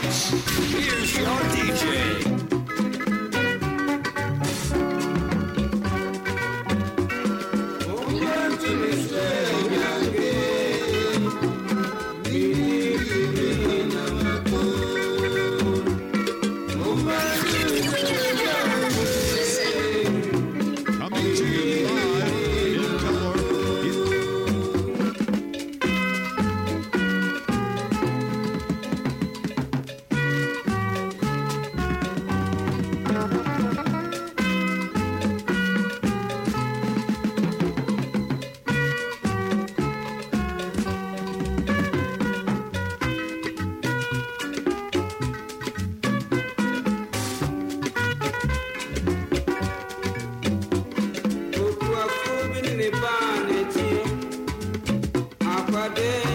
Here's your DJ. day.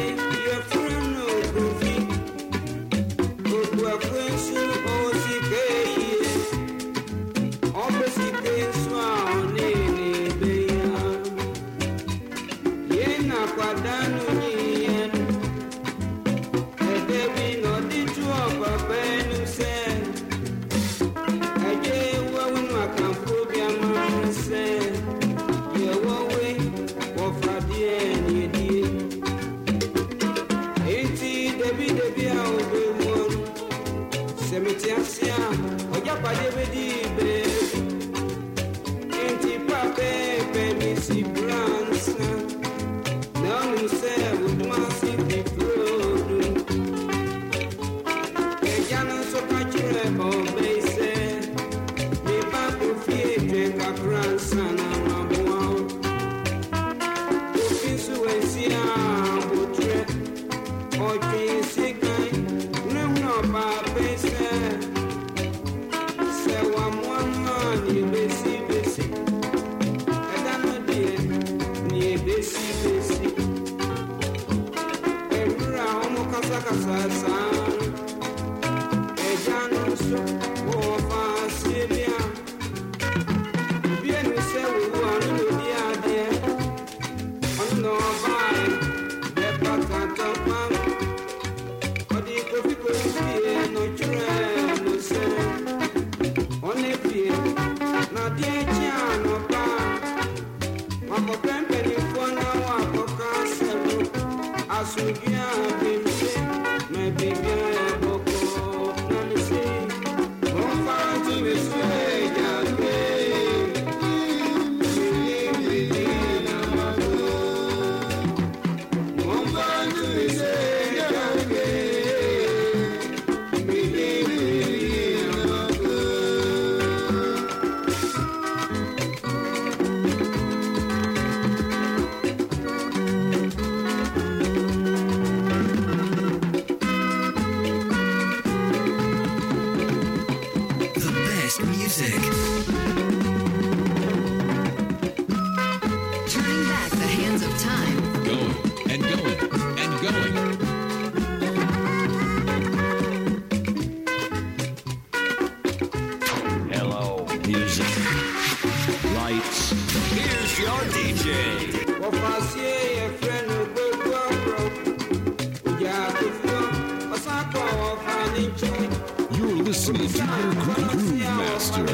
the master,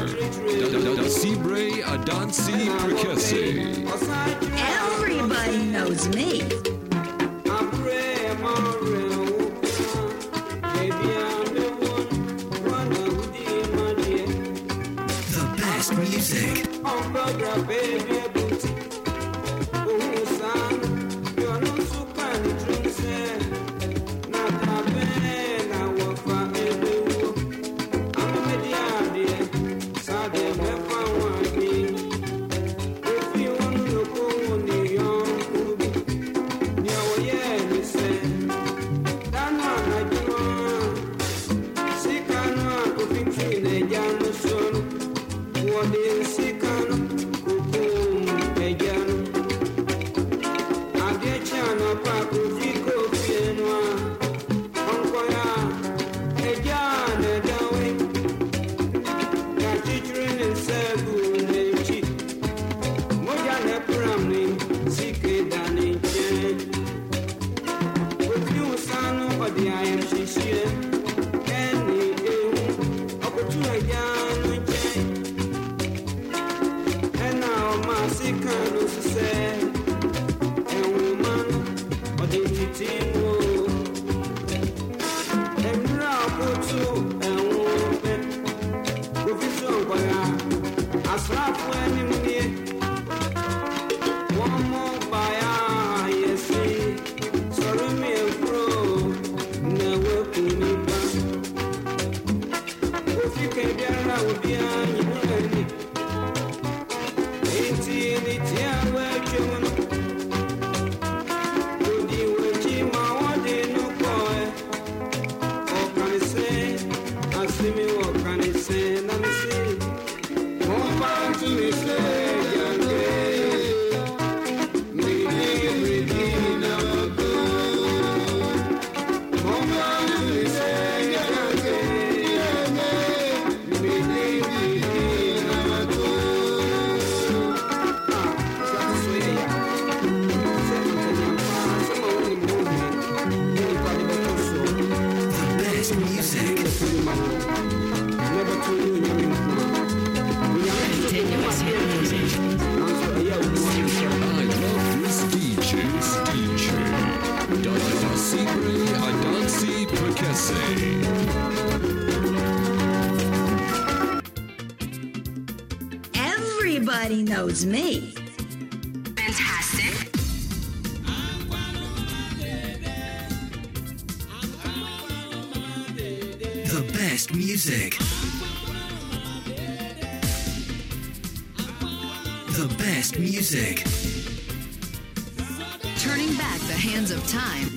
Everybody knows me. for this. knows me. Fantastic. The best music. The best music. Turning back the hands of time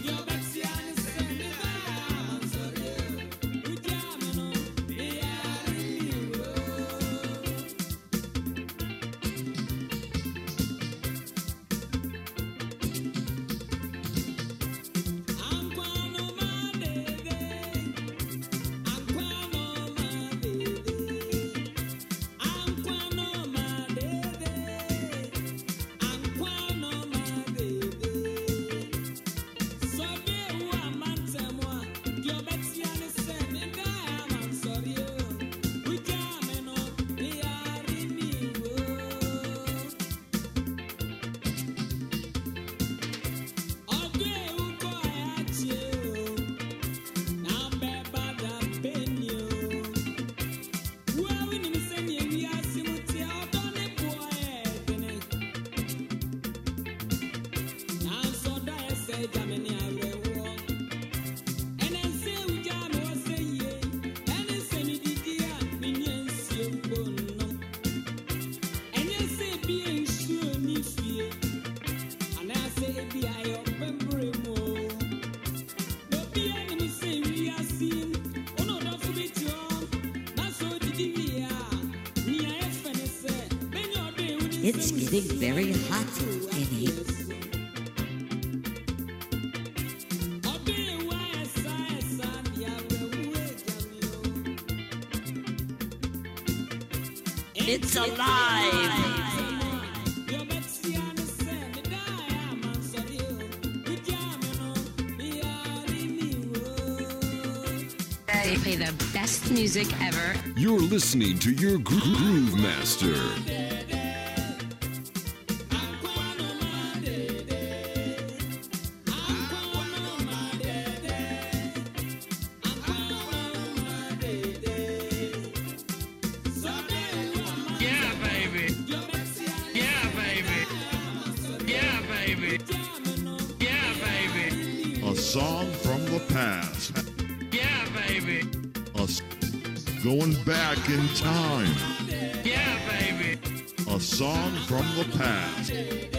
It's getting very hot in here. It's alive! They play the best music ever. You're listening to your Groove Master. song from the past. Yeah, baby. Us going back in time. Yeah, baby. A song from the past.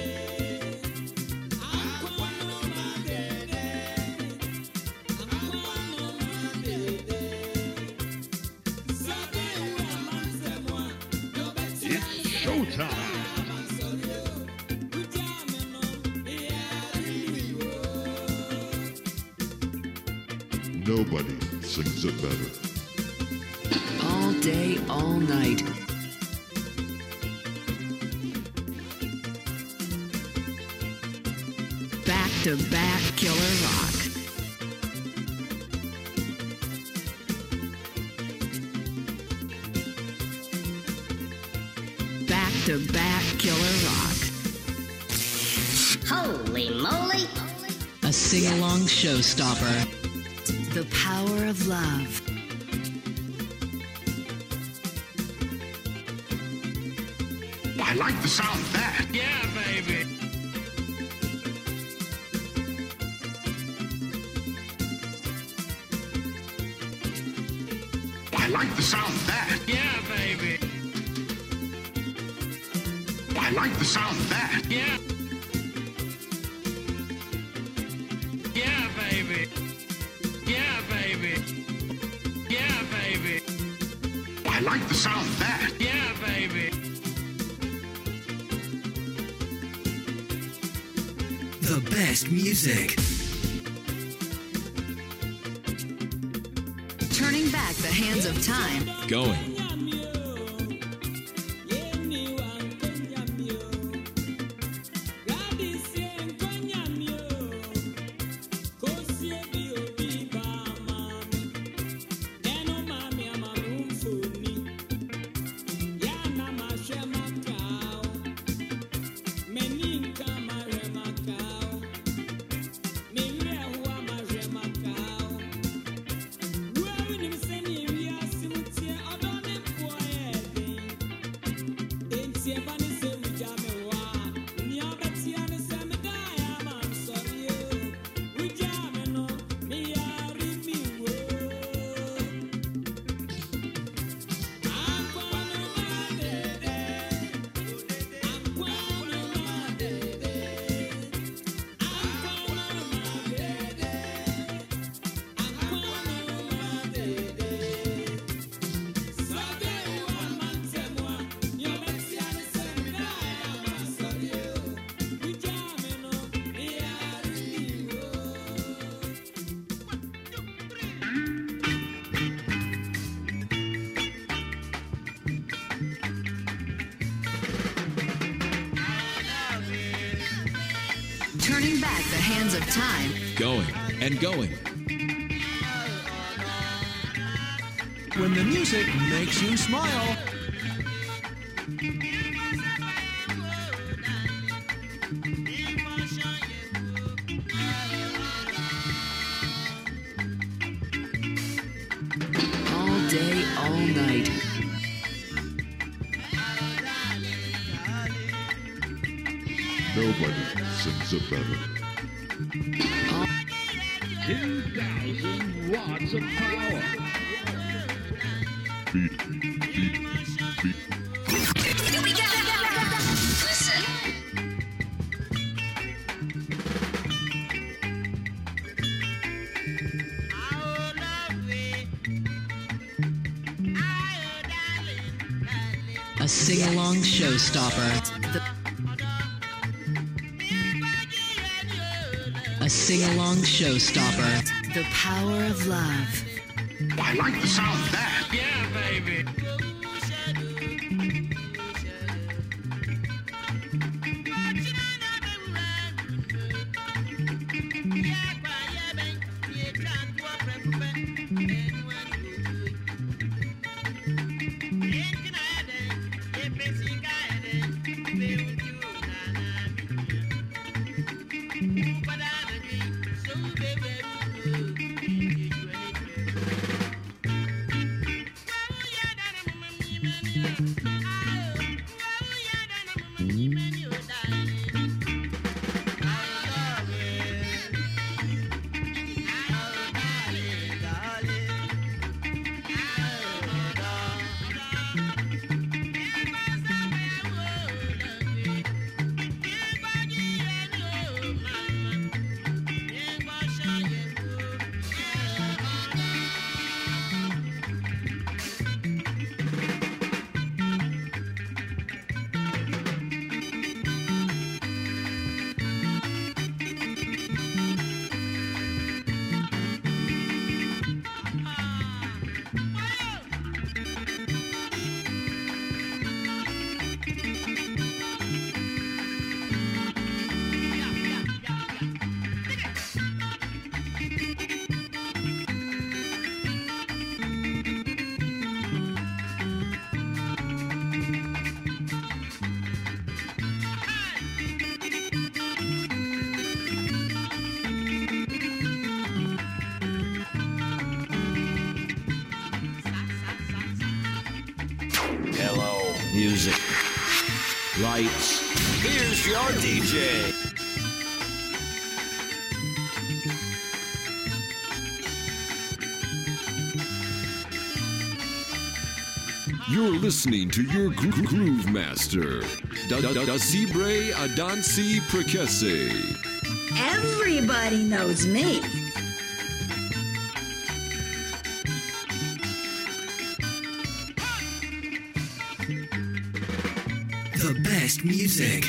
to Bat Killer Rock. Holy moly! A sing along yes. showstopper. The power of love. I like the sound of that. Yeah, baby. I like the sound I like the sound of that. Yeah. Yeah, baby. Yeah, baby. Yeah, baby. I like the sound of that. Yeah, baby. The best music. Turning back the hands of time. Going. Time. Going and going. When the music makes you smile. All day, all night. Nobody sings it better. 2,000 watts of power. Beat, beat, beat. A sing along showstopper. Showstopper. The power of love. I like the sound of that. Yeah, baby. Your DJ. You're listening to your gro- groove master, Da Da Da Zibre Adansi Prekese. Everybody knows me. The best music.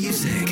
music.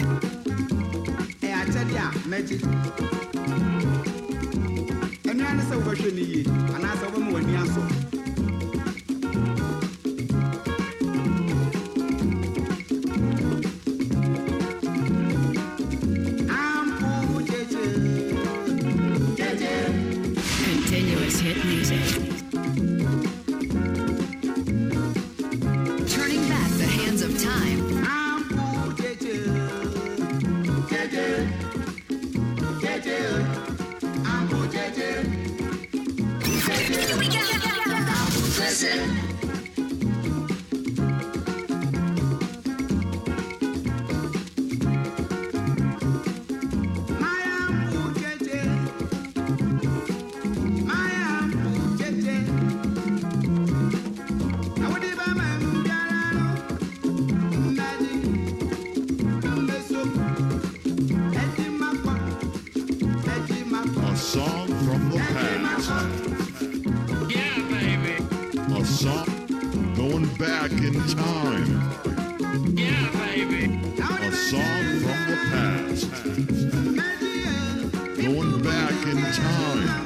song going back in time. Yeah, baby. A song from the past. Going back in time.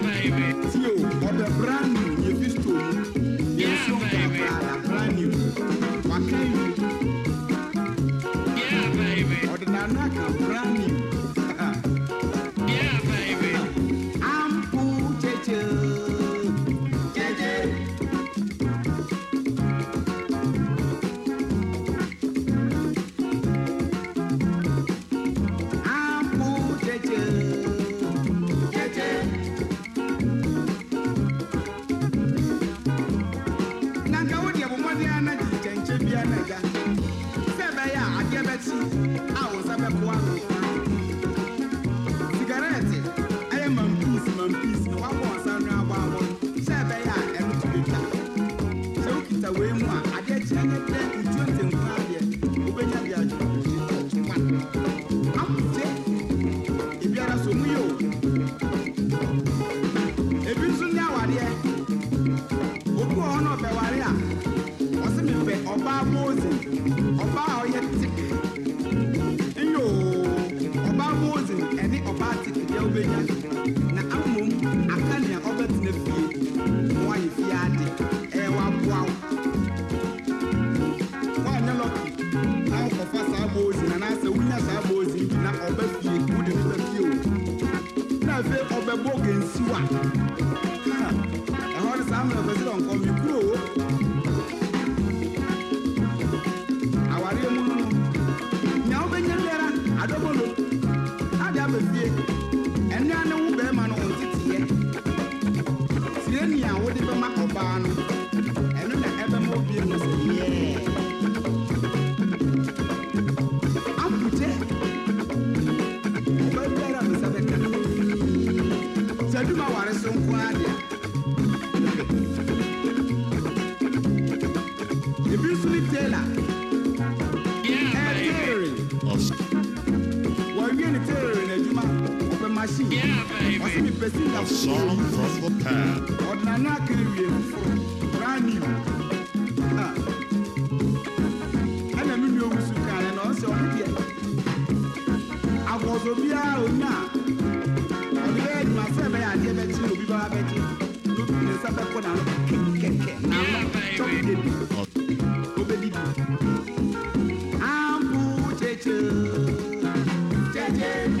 Yeah.